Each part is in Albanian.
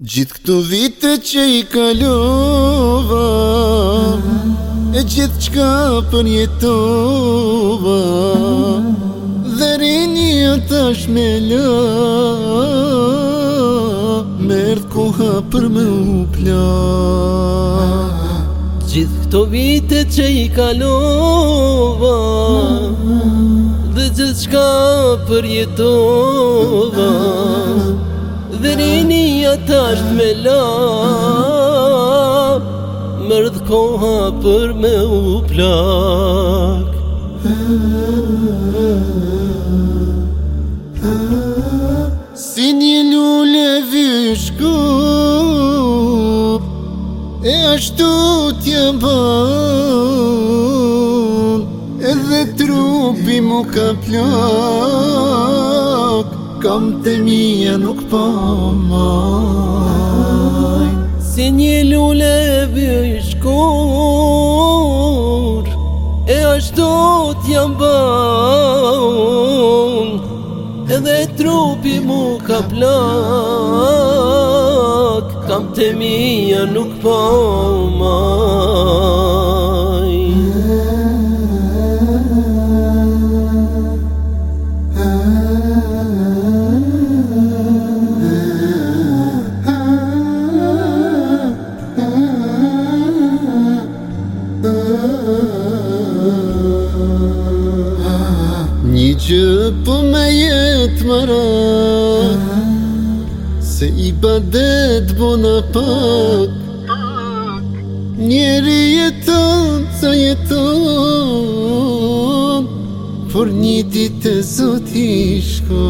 Gjithë këto vite që i kalova E gjithë qka për jetova Dhe rinja tash me la koha për me upla Gjithë këto vite që i kalova Dhe gjithë qka për jetova Dhrini jatë ashtë me la Mërdh koha për me u plak Si një lullë e vyshku E ashtu t'je ban Edhe trupi mu ka plak Kam të mija nuk pa po maj Si një lule bëj shkur E ashtu t'jam ban Edhe trupi mu ka plak Kam të mija nuk pa po maj që po me jetë më Se i badet bona pak Njeri jeton, sa jeton Por një dit e zot i shko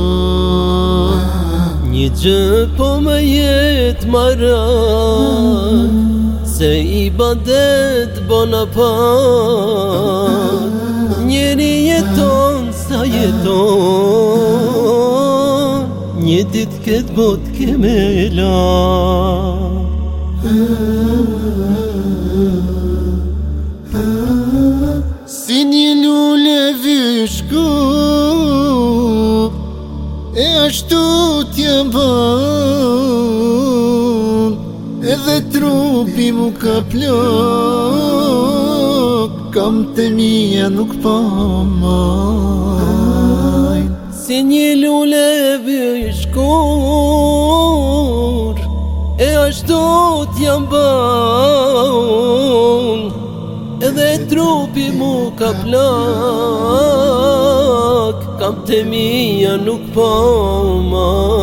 Një gjë po me jetë më Se i badet bona pak Njeri jeton Një dit këtë bot këmë la Si një lullë e vyshku E ashtu t'je bën Edhe trupi mu ka plak Kam të mija nuk pa më Si një lule e vishkur E ashtu t'jam bën, Edhe trupi mu ka plak Kam të mija nuk pa po umar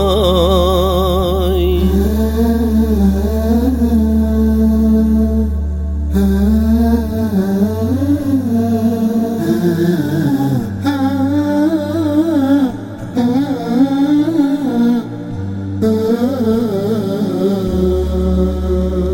Música